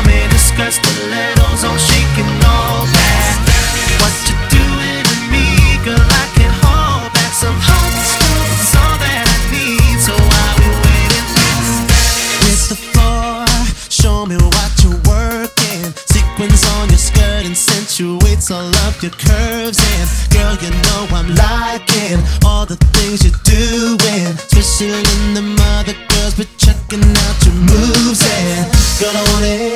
me What you doing to me, girl, I can hold back some hot stuff, it's all that I need, so I'll be waiting With the floor, show me what you're working. Sequins on your skirt accentuates all of your curves And girl, you know I'm liking all the things you're doing. In the mother girls, but checking out your moves And girl, I want it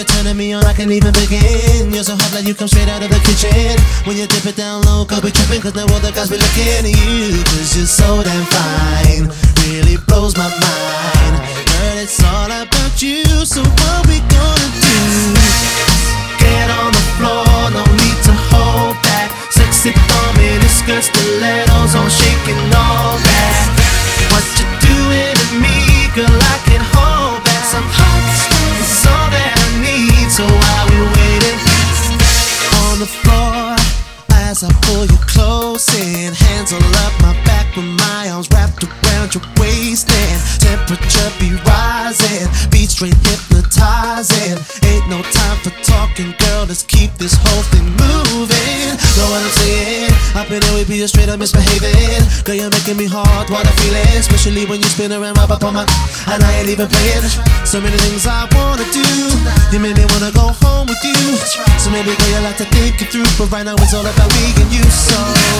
you're turning me on. I can't even begin. You're so hot like you come straight out of the kitchen. When you dip it down low, go be tripping, cause now all the guys be looking at you, cause you're so damn fine. Really blows my mind. Girl, it's all about you, so what we gonna do? Get on the floor, no need to hold back. Sexy thumb in his skirt, stilettos on, shaking all as I pull you close in, hands all up my back with my arms wrapped around your waist, and temperature be rising, beat straight hypnotizing. Ain't no time for talking, girl. Let's keep this whole thing moving. Know what I'm saying? Up in here we be straight up misbehaving. Girl, you're making me hard, what I feeling, especially when you spin around right up on my, and I ain't even playing. So many things I wanna do. You made me wanna go home with you. So maybe girl, you like to think it through, but right now it's all about me and you. So